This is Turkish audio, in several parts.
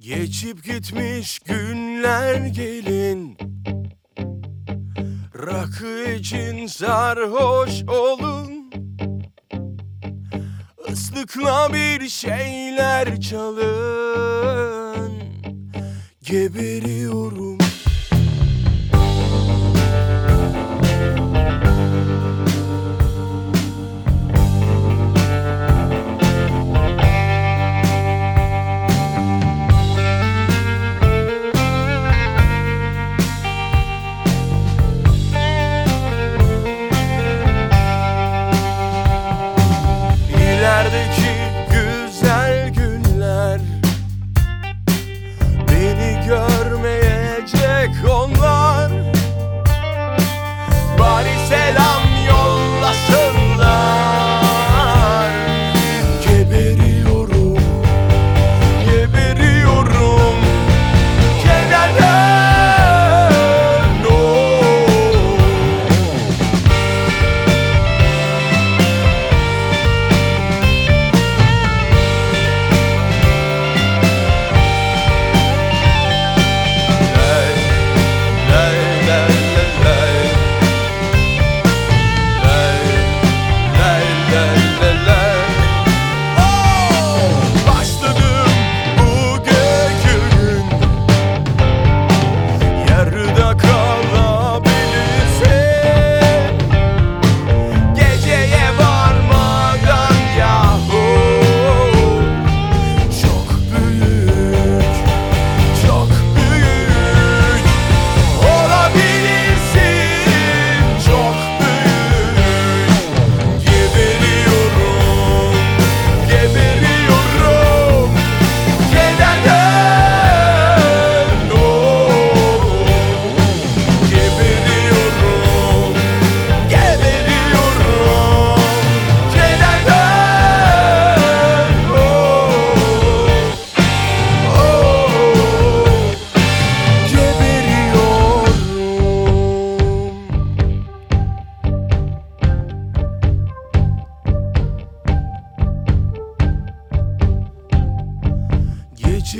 Geçip gitmiş günler gelin. Rakı için sarhoş olun. Islıkla bir şeyler çalın. Geberiyorum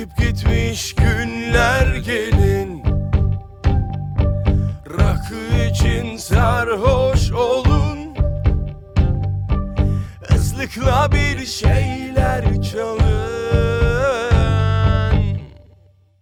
Geçip gitmiş günler gelin. Rakı için sarhoş olun. Hızlıkla bir şey